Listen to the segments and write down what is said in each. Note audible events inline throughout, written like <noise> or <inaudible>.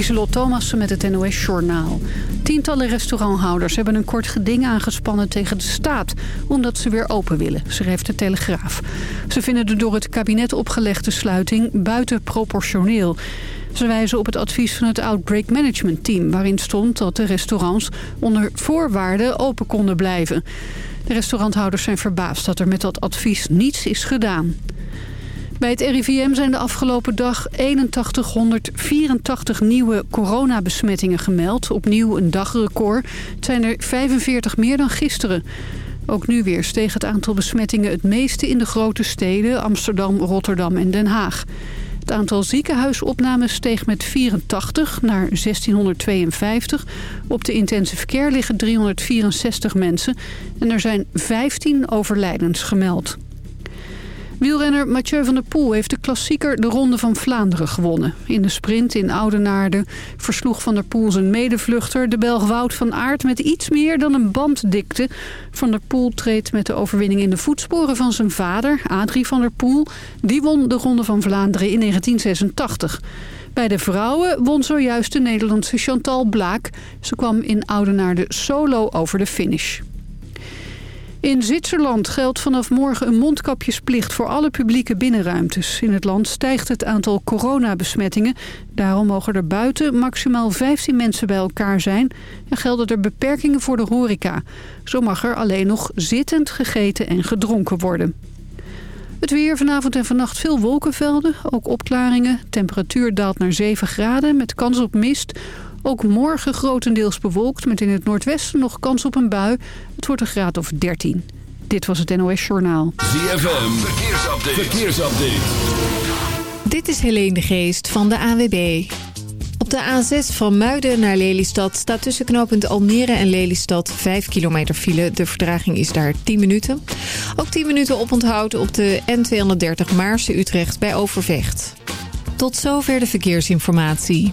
Lieselot Thomassen met het NOS-journaal. Tientallen restauranthouders hebben een kort geding aangespannen tegen de staat... omdat ze weer open willen, schrijft de Telegraaf. Ze vinden de door het kabinet opgelegde sluiting buitenproportioneel. Ze wijzen op het advies van het Outbreak Management Team... waarin stond dat de restaurants onder voorwaarden open konden blijven. De restauranthouders zijn verbaasd dat er met dat advies niets is gedaan. Bij het RIVM zijn de afgelopen dag 8184 nieuwe coronabesmettingen gemeld. Opnieuw een dagrecord. Het zijn er 45 meer dan gisteren. Ook nu weer steeg het aantal besmettingen het meeste in de grote steden... Amsterdam, Rotterdam en Den Haag. Het aantal ziekenhuisopnames steeg met 84 naar 1652. Op de intensive care liggen 364 mensen en er zijn 15 overlijdens gemeld. Wielrenner Mathieu van der Poel heeft de klassieker de Ronde van Vlaanderen gewonnen. In de sprint in Oudenaarde versloeg Van der Poel zijn medevluchter... de Belg Wout van Aert met iets meer dan een banddikte. Van der Poel treedt met de overwinning in de voetsporen van zijn vader, Adrie van der Poel. Die won de Ronde van Vlaanderen in 1986. Bij de vrouwen won zojuist de Nederlandse Chantal Blaak. Ze kwam in Oudenaarde solo over de finish. In Zwitserland geldt vanaf morgen een mondkapjesplicht voor alle publieke binnenruimtes. In het land stijgt het aantal coronabesmettingen. Daarom mogen er buiten maximaal 15 mensen bij elkaar zijn... en gelden er beperkingen voor de horeca. Zo mag er alleen nog zittend gegeten en gedronken worden. Het weer vanavond en vannacht veel wolkenvelden, ook opklaringen. Temperatuur daalt naar 7 graden met kans op mist... Ook morgen grotendeels bewolkt met in het noordwesten nog kans op een bui. Het wordt een graad of 13. Dit was het NOS Journaal. ZFM, verkeersupdate. verkeersupdate. Dit is Helene de Geest van de AWB. Op de A6 van Muiden naar Lelystad staat tussen knooppunt Almere en Lelystad 5 kilometer file. De verdraging is daar 10 minuten. Ook 10 minuten oponthoud op de N230 Maarse-Utrecht bij Overvecht. Tot zover de verkeersinformatie.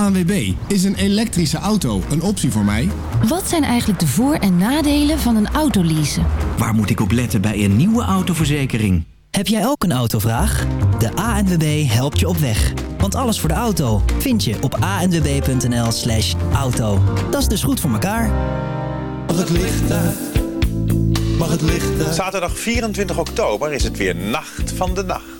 ANWB, is een elektrische auto een optie voor mij? Wat zijn eigenlijk de voor- en nadelen van een autoleasen? Waar moet ik op letten bij een nieuwe autoverzekering? Heb jij ook een autovraag? De ANWB helpt je op weg. Want alles voor de auto vind je op anwb.nl slash auto. Dat is dus goed voor elkaar. Mag het licht uit? Mag het licht uit? Zaterdag 24 oktober is het weer Nacht van de Nacht.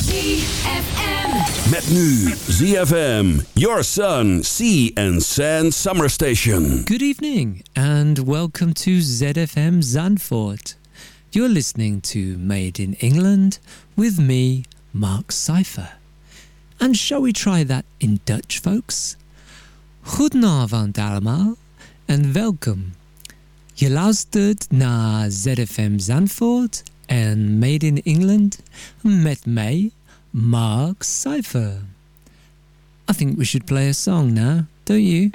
ZFM. Met nu ZFM, Your Sun, Sea and Sand Summer Station. Good evening and welcome to ZFM Zandvoort. You're listening to Made in England with me, Mark Cypher. And shall we try that in Dutch, folks? Goedenavond allemaal en welkom. Je luistert naar ZFM Zandvoort en Made in England met mij, Mark Cypher. I think we should play a song now, don't you?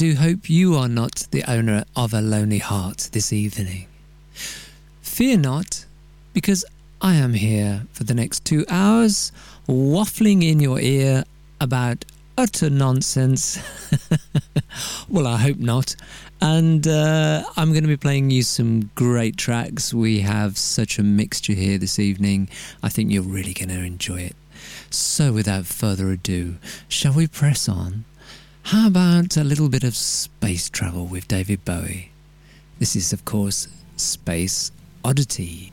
Do hope you are not the owner of a lonely heart this evening. Fear not, because I am here for the next two hours, waffling in your ear about utter nonsense. <laughs> well, I hope not. And uh, I'm going to be playing you some great tracks. We have such a mixture here this evening. I think you're really going to enjoy it. So, without further ado, shall we press on? How about a little bit of space travel with David Bowie? This is, of course, Space Oddity.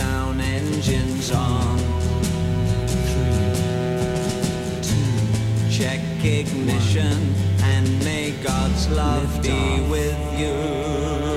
countdown engines on. Three, two, check ignition and may God's love be with you.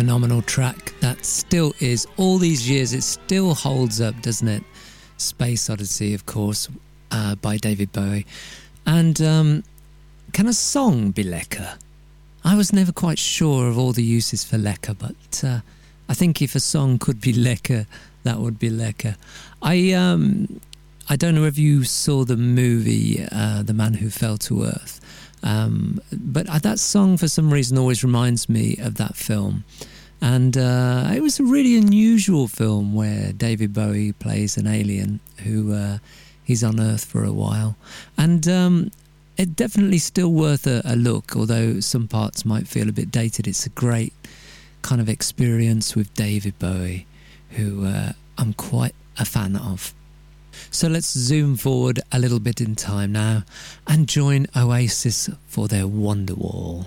Phenomenal track that still is. All these years, it still holds up, doesn't it? Space Odyssey, of course, uh, by David Bowie. And um, can a song be lekker? I was never quite sure of all the uses for lekker, but uh, I think if a song could be lekker, that would be lekker. I um, I don't know if you saw the movie uh, The Man Who Fell to Earth, um, but uh, that song for some reason always reminds me of that film. And uh, it was a really unusual film where David Bowie plays an alien who uh, he's on Earth for a while, and um, it definitely still worth a, a look. Although some parts might feel a bit dated, it's a great kind of experience with David Bowie, who uh, I'm quite a fan of. So let's zoom forward a little bit in time now and join Oasis for their Wonderwall.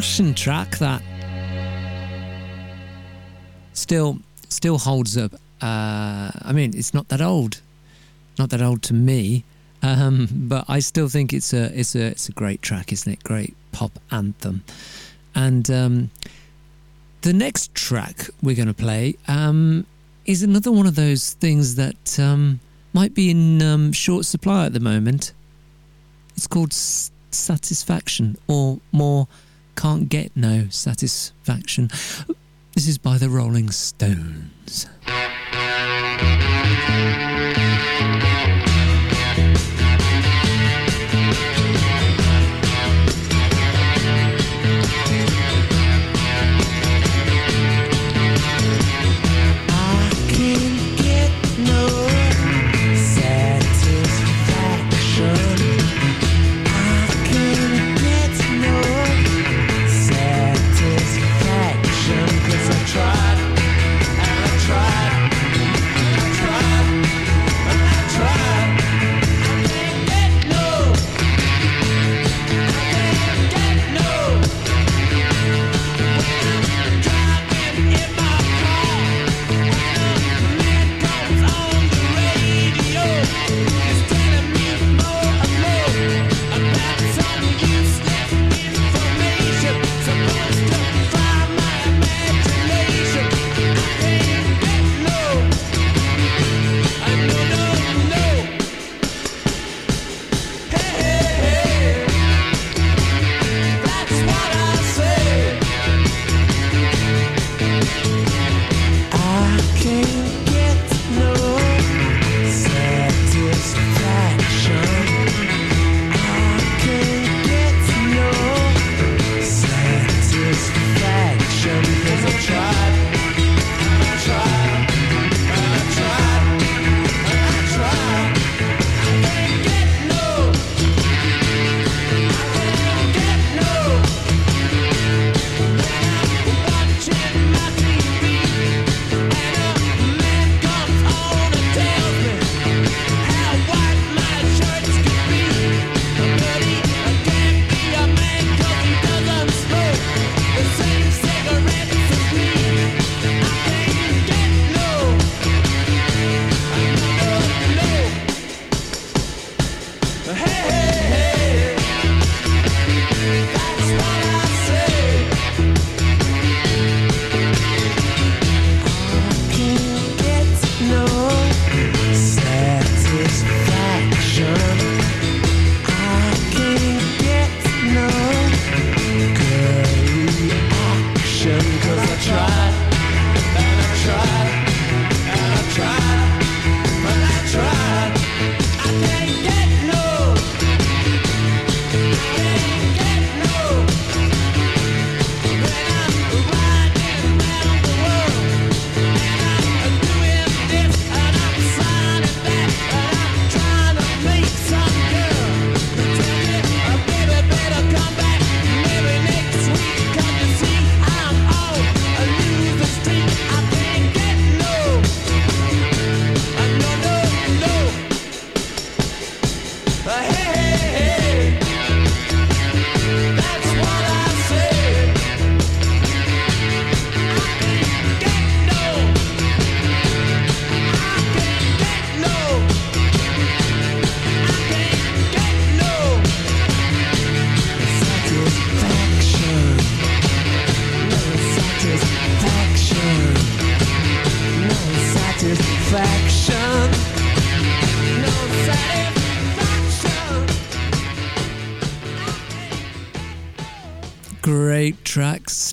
smashing track that still still holds up. Uh, I mean, it's not that old, not that old to me, um, but I still think it's a it's a it's a great track, isn't it? Great pop anthem. And um, the next track we're going to play um, is another one of those things that um, might be in um, short supply at the moment. It's called Satisfaction, or more, Can't Get No Satisfaction. This is by the Rolling Stones.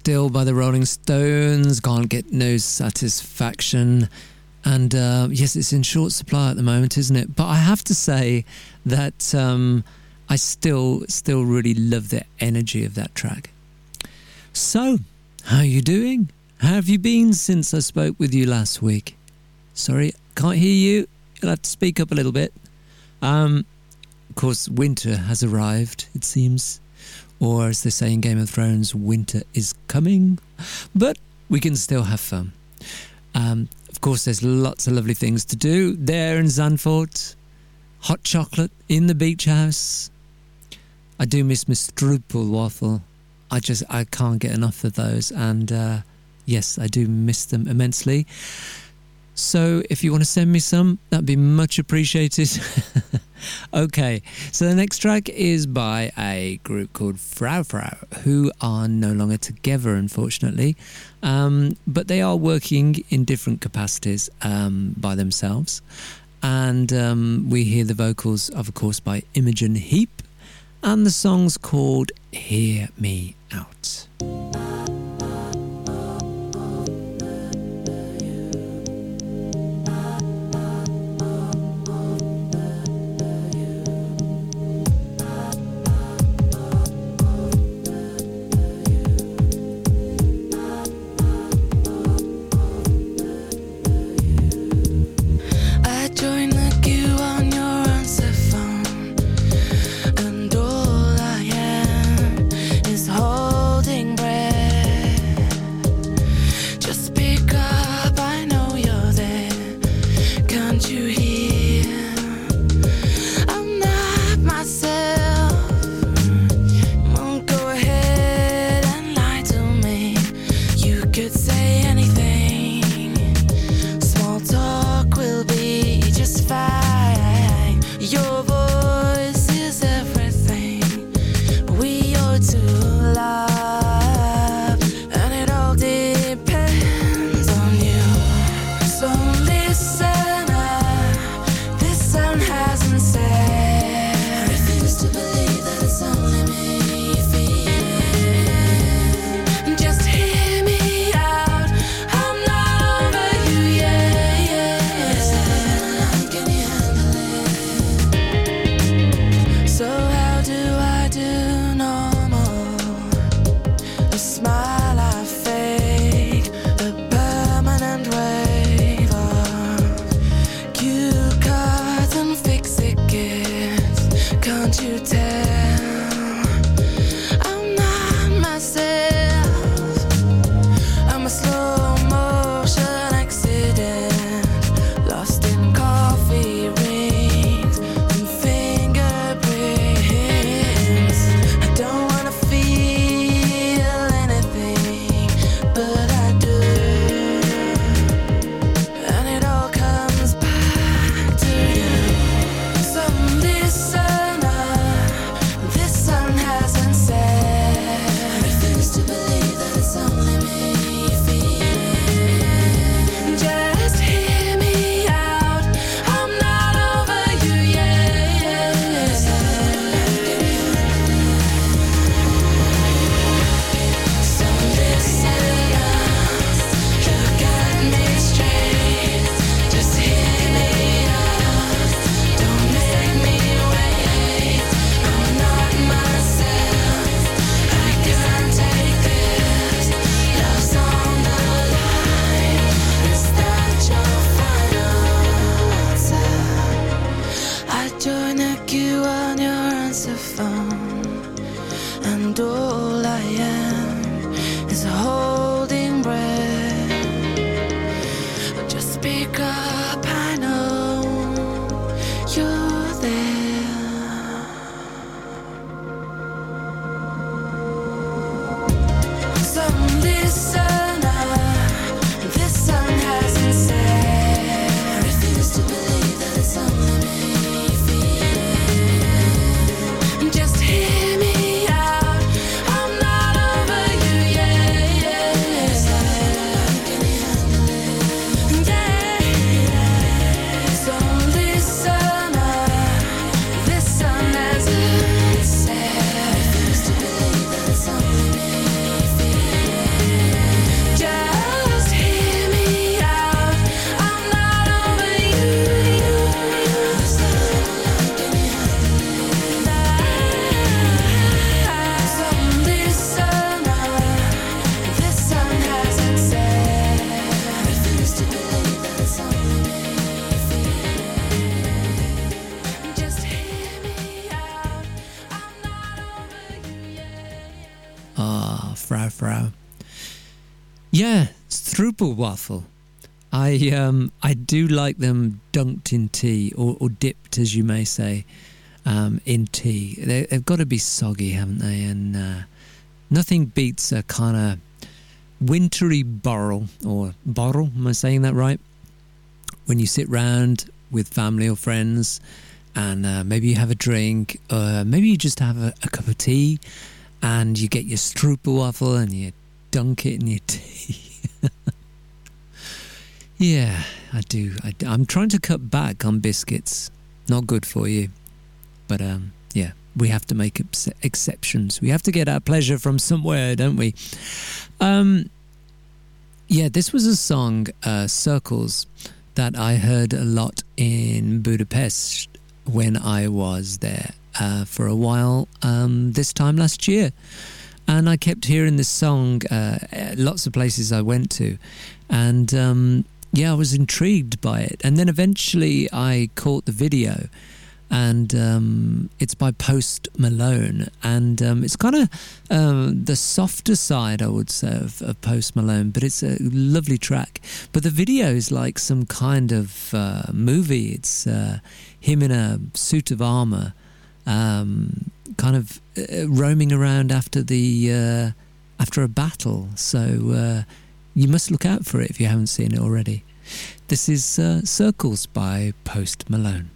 Still by the Rolling Stones. Can't get no satisfaction. And uh, yes, it's in short supply at the moment, isn't it? But I have to say that um, I still, still really love the energy of that track. So, how are you doing? How have you been since I spoke with you last week? Sorry, can't hear you. You'll have to speak up a little bit. Um, of course, winter has arrived, it seems. Or, as they say in Game of Thrones, winter is coming. But we can still have fun. Um, of course, there's lots of lovely things to do there in Zandvoort. Hot chocolate in the beach house. I do miss my waffle. I just I can't get enough of those, and uh, yes, I do miss them immensely. So if you want to send me some, that'd be much appreciated. <laughs> okay, so the next track is by a group called Frou Frou, who are no longer together, unfortunately. Um, but they are working in different capacities um, by themselves. And um, we hear the vocals, of course, by Imogen Heap. And the song's called Hear Me Out. apple waffle. I um, I do like them dunked in tea or, or dipped, as you may say, um, in tea. They, have got to be soggy, haven't they? And uh, nothing beats a kind of wintry borrel or borrel. Am I saying that right? When you sit round with family or friends, and uh, maybe you have a drink, or maybe you just have a, a cup of tea, and you get your stroopwafel and you dunk it in your <laughs> tea yeah, I do. I, am trying to cut back on biscuits. Not good for you, but um, yeah, we have to make ex- exceptions. We have to get our pleasure from somewhere, don't we? Um, yeah, this was a song, uh, Circles, that I heard a lot in Budapest when I was there uh, for a while um, this time last year. And I kept hearing this song uh, lots of places I went to. And um, yeah, I was intrigued by it. And then eventually I caught the video and um, it's by Post Malone, and um, it's kind of um, the softer side, I would say, of, of, Post Malone, but it's a lovely track. But the video is like some kind of uh, movie. It's uh, him in a suit of armor, um, kind of uh, roaming around after the uh, after a battle. So uh, you must look out for it if you haven't seen it already. This is uh, Circles by Post Malone.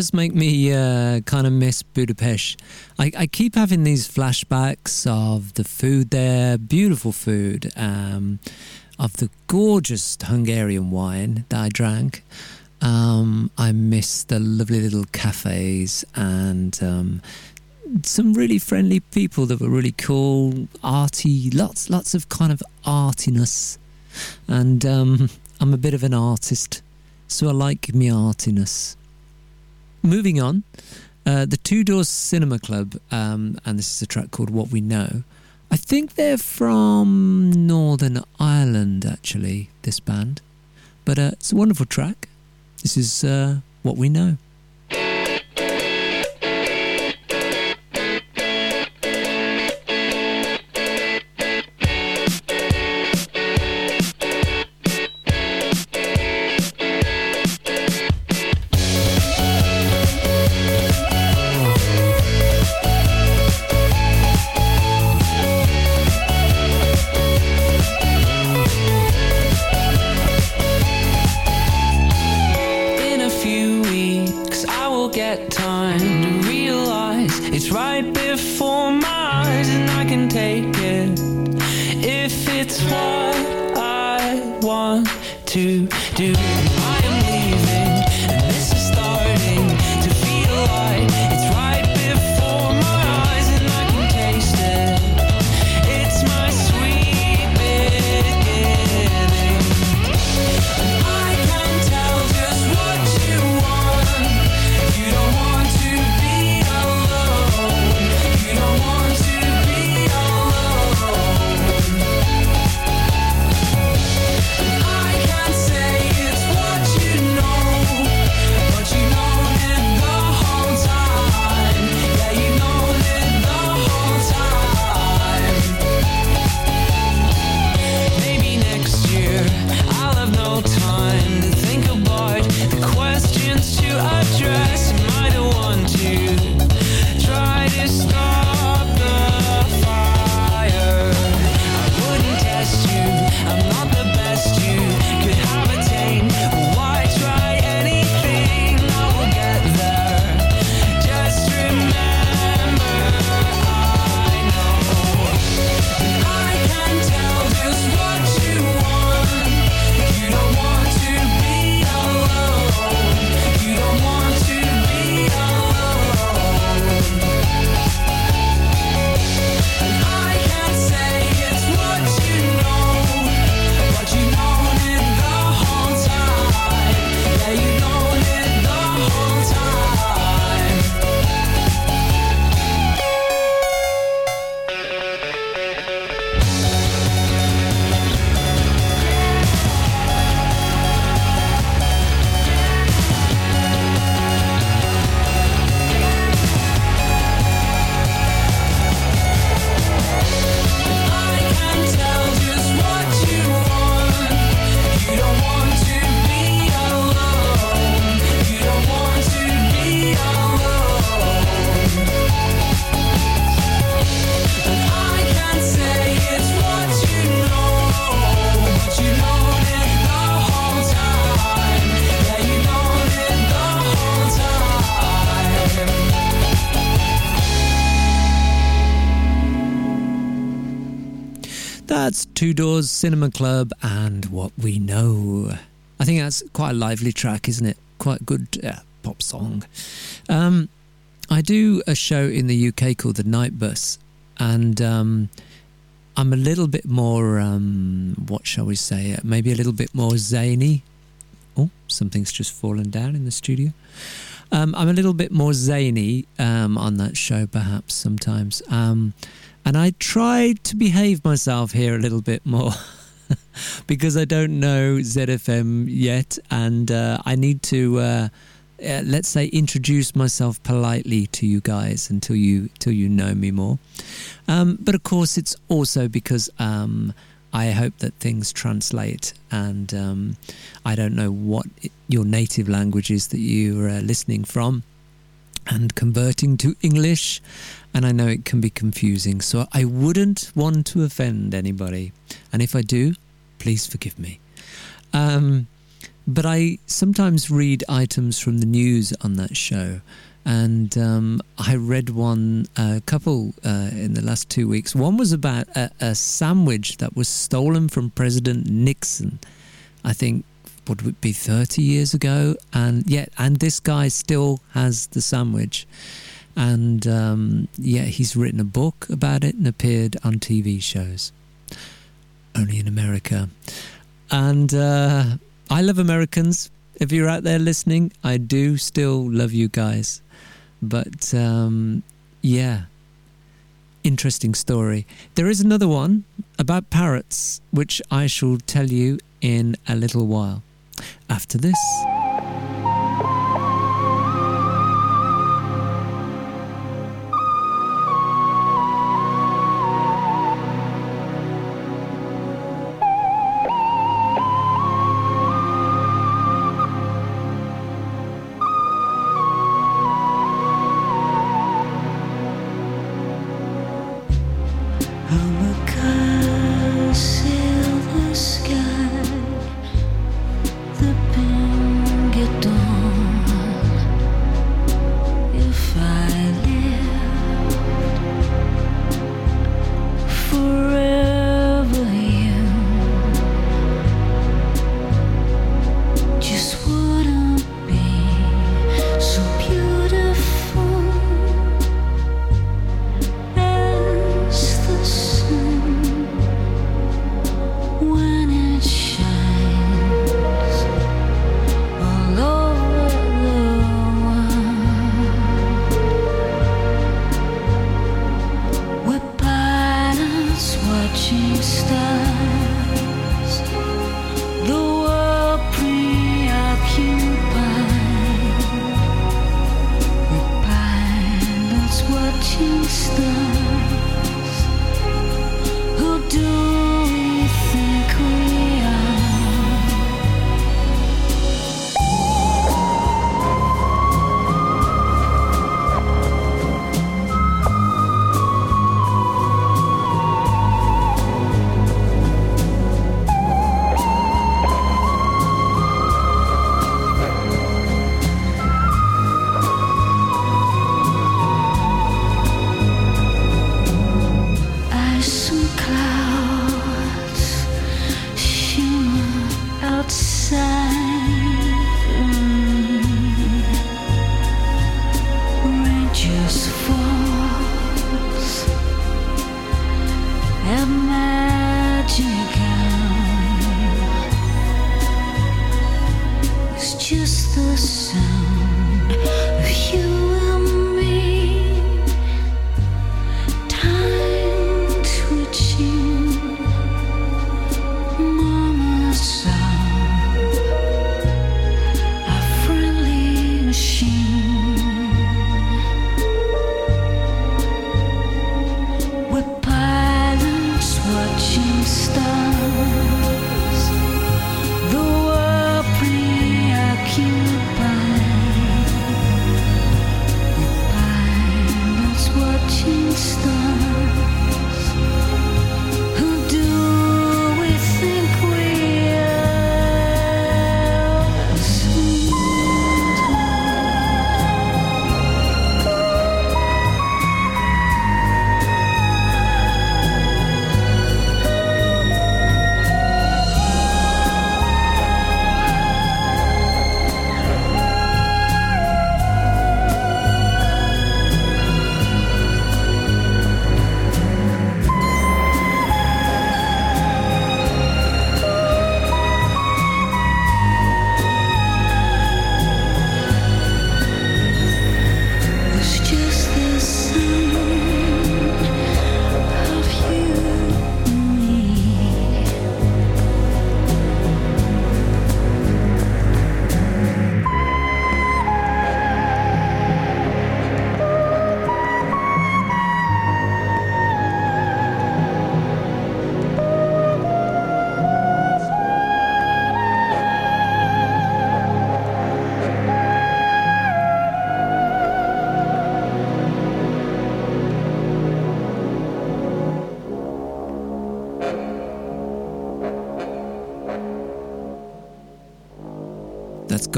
Does make me uh, kind of miss Budapest. I, I keep having these flashbacks of the food there, beautiful food, um, of the gorgeous Hungarian wine that I drank. Um, I miss the lovely little cafes and um, some really friendly people that were really cool, arty, lots, lots of kind of artiness. And um, I'm a bit of an artist, so I like my artiness. Moving on, uh, the Two Doors Cinema Club, um, and this is a track called What We Know. I think they're from Northern Ireland, actually, this band. But uh, it's a wonderful track. This is uh, What We Know. Two Doors Cinema Club and What We Know. I think that's quite a lively track, isn't it? Quite good uh, pop song. Um, I do a show in the UK called The Night Bus, and um, I'm a little bit more, um, what shall we say, uh, maybe a little bit more zany. Oh, something's just fallen down in the studio. Um, I'm a little bit more zany um, on that show, perhaps sometimes. Um, and I try to behave myself here a little bit more <laughs> because I don't know ZFM yet, and uh, I need to, uh, uh, let's say, introduce myself politely to you guys until you till you know me more. Um, but of course, it's also because um, I hope that things translate, and um, I don't know what i your native language is that you're uh, listening from and converting to English, and I know it can be confusing, so I wouldn't want to offend anybody. And if I do, please forgive me. Um, but I sometimes read items from the news on that show. And um, I read one, a couple uh, in the last two weeks. One was about a, a sandwich that was stolen from President Nixon. I think what would be 30 years ago and yeah and this guy still has the sandwich. And um, yeah he's written a book about it and appeared on tv shows. Only in america. And uh, i love americans. If you're out there listening i do still love you guys. But um, yeah. Interesting story. There is another one about parrots which i shall tell you in a little while after this.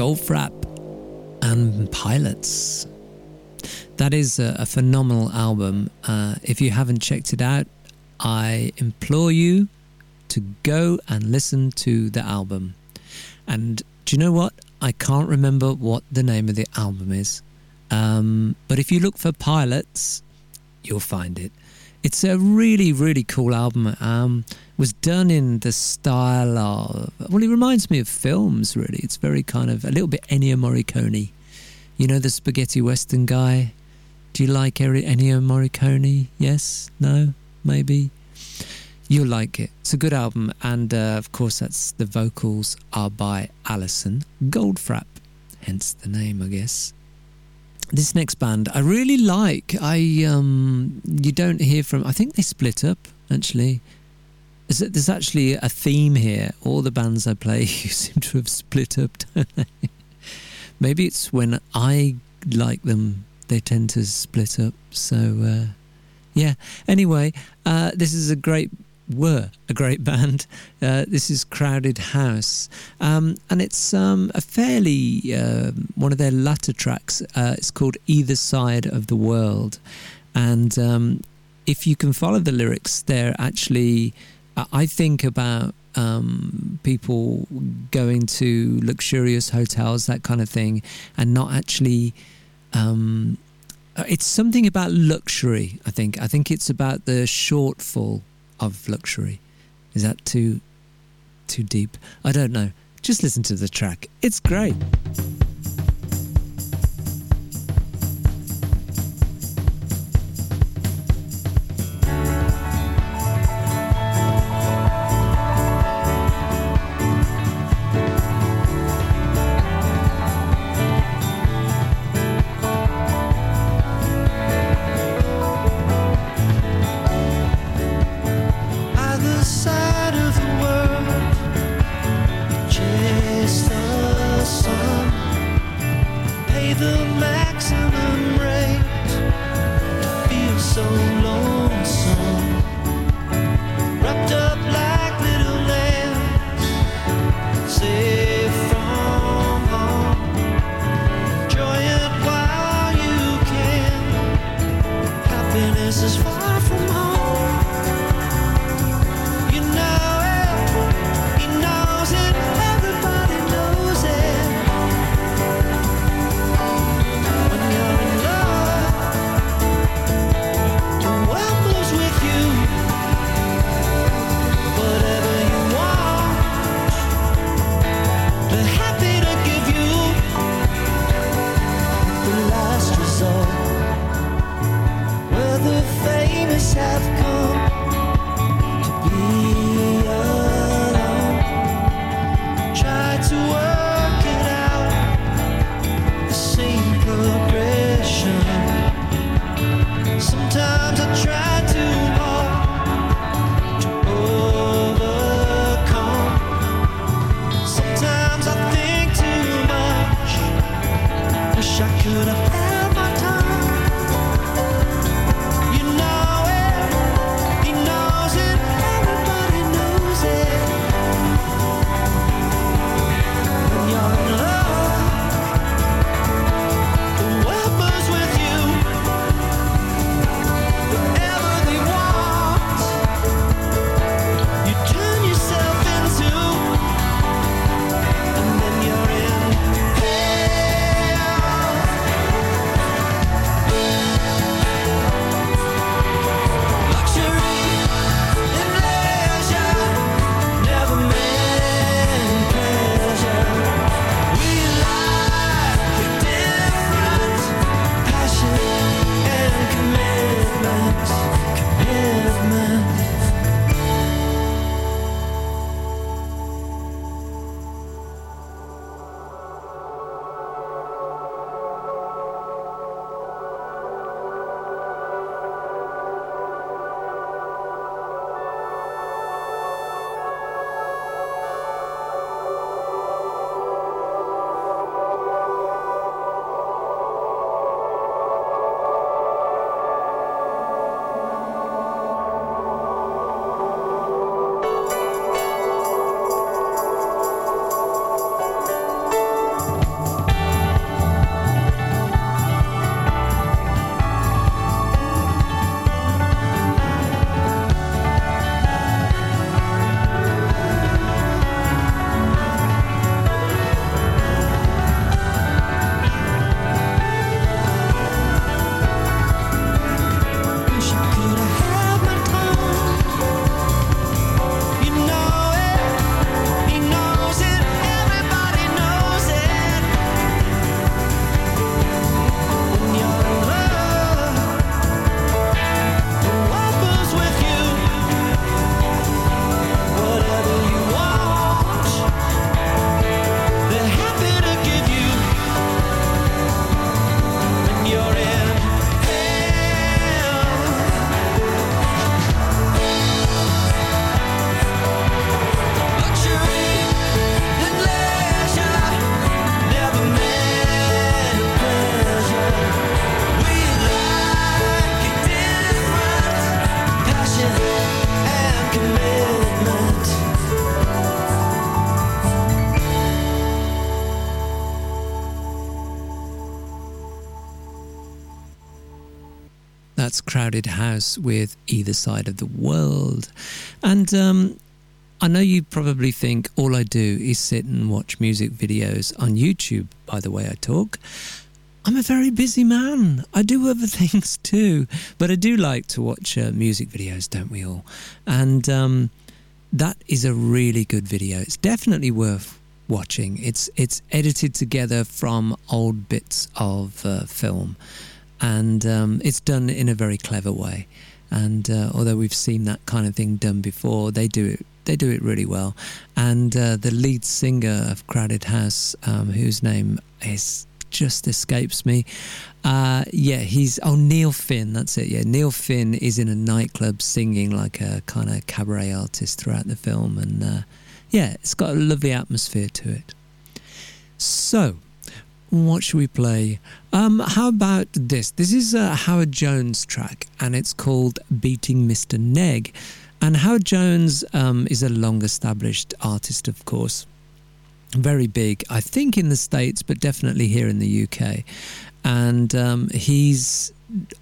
Goldfrapp and Pilots. That is a, a phenomenal album. Uh, if you haven't checked it out, I implore you to go and listen to the album. And do you know what? I can't remember what the name of the album is. Um, but if you look for Pilots, you'll find it. It's a really, really cool album. Um, was done in the style of well, it reminds me of films. Really, it's very kind of a little bit Ennio Morricone. You know the spaghetti western guy. Do you like Ennio Morricone? Yes, no, maybe. You'll like it. It's a good album, and uh, of course, that's the vocals are by Alison Goldfrapp, hence the name, I guess this next band I really like. I um, you don't hear from. I think they split up actually. There's actually a theme here. All the bands I play <laughs> seem to have split up. Maybe it's when I like them, they tend to split up. So uh, yeah. Anyway, uh, this is a great were a great <laughs> band. Uh, this is Crowded House, um, and it's um, a fairly uh, one of their latter tracks. Uh, it's called Either Side of the World, and um, if you can follow the lyrics, they're actually I think about um, people going to luxurious hotels, that kind of thing, and not actually. Um, it's something about luxury. I think. I think it's about the shortfall of luxury. Is that too too deep? I don't know. Just listen to the track. It's great. Crowded House with Either Side of the World. And um, I know you probably think all I do is sit and watch music videos on YouTube, by the way I talk. I'm a very busy man. I do other <laughs> things too, but I do like to watch uh, music videos, don't we all? And um, that is a really good video. It's definitely worth watching. It's it's edited together from old bits of uh, film, and um, it's done in a very clever way. And uh, although we've seen that kind of thing done before, they do it they do it really well. And uh, the lead singer of Crowded House, um, whose name is just escapes me. Uh, yeah, he's oh Neil Finn. That's it. Yeah, Neil Finn is in a nightclub singing like a kind of cabaret artist throughout the film, and uh, yeah, it's got a lovely atmosphere to it. So, what should we play? Um, how about this? This is a Howard Jones track, and it's called "Beating Mr. Neg." And Howard Jones um, is a long-established artist, of course very big, I think in the States, but definitely here in the UK. And um, he's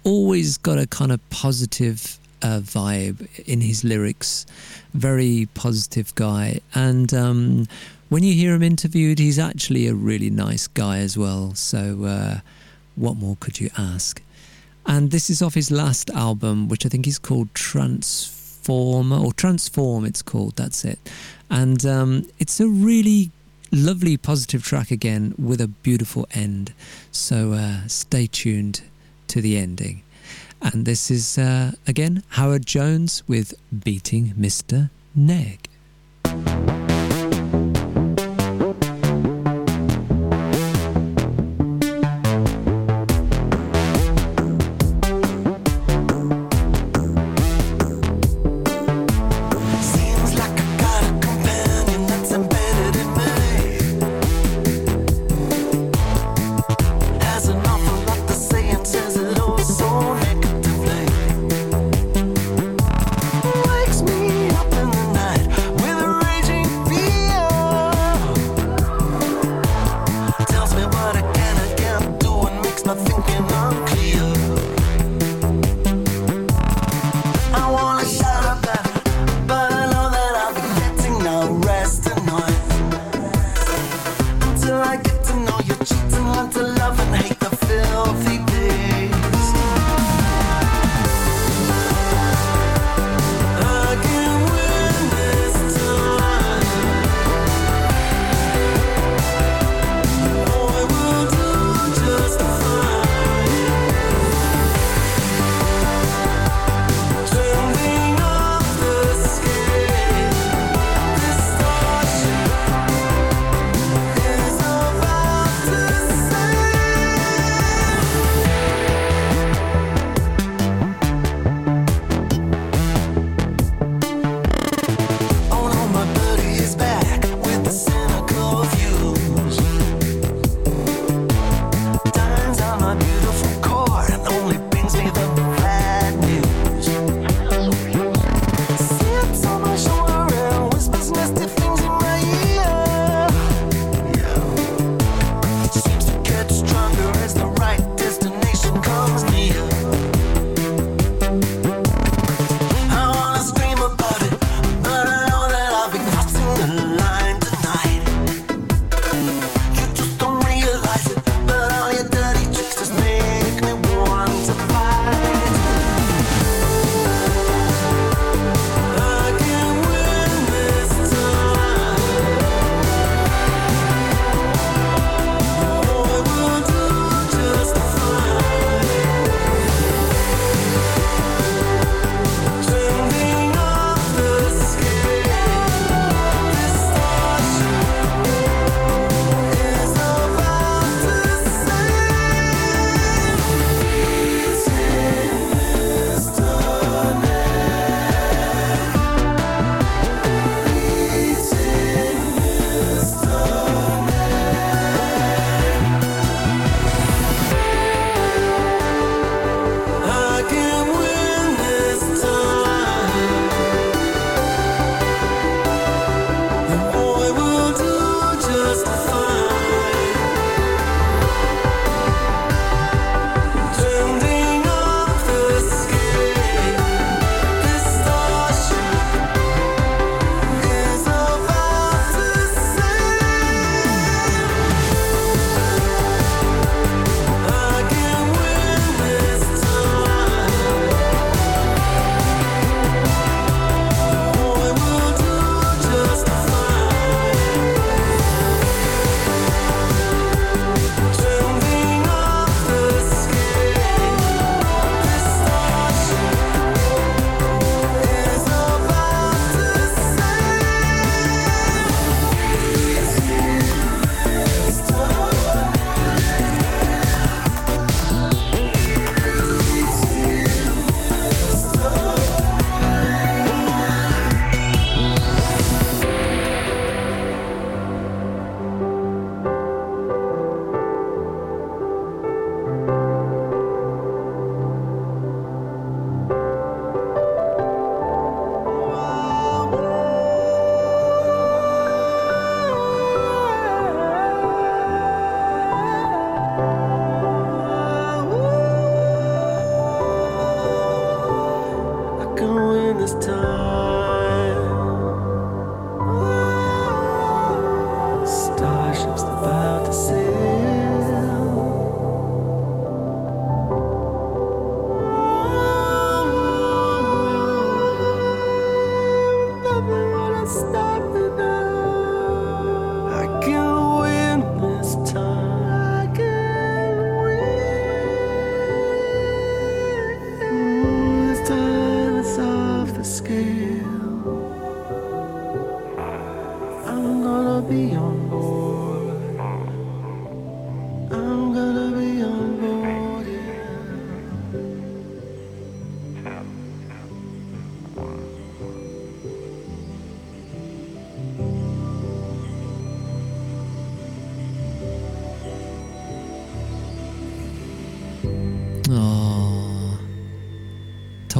always got a kind of positive uh, vibe in his lyrics, very positive guy. And um, when you hear him interviewed, he's actually a really nice guy as well. So, uh, what more could you ask? And this is off his last album, which I think is called Transformer or Transform, it's called, that's it. And um, it's a really lovely positive track again with a beautiful end. So uh, stay tuned to the ending. And this is uh, again Howard Jones with Beating Mr. Neg.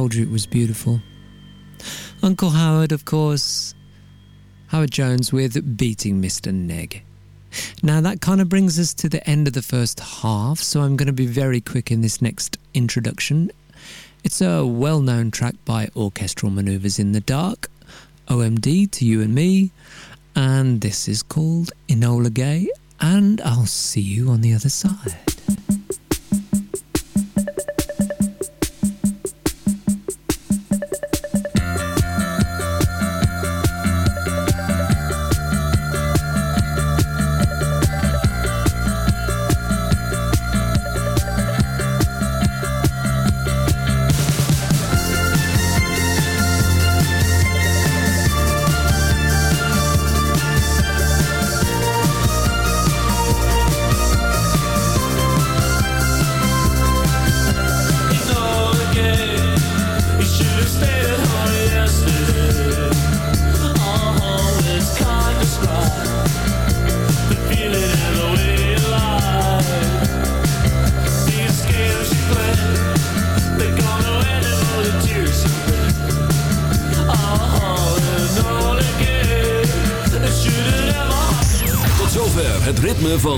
Told you it was beautiful. Uncle Howard, of course. Howard Jones with Beating Mr. Neg. Now that kind of brings us to the end of the first half, so I'm going to be very quick in this next introduction. It's a well known track by Orchestral Maneuvers in the Dark, OMD to you and me, and this is called Enola Gay, and I'll see you on the other side.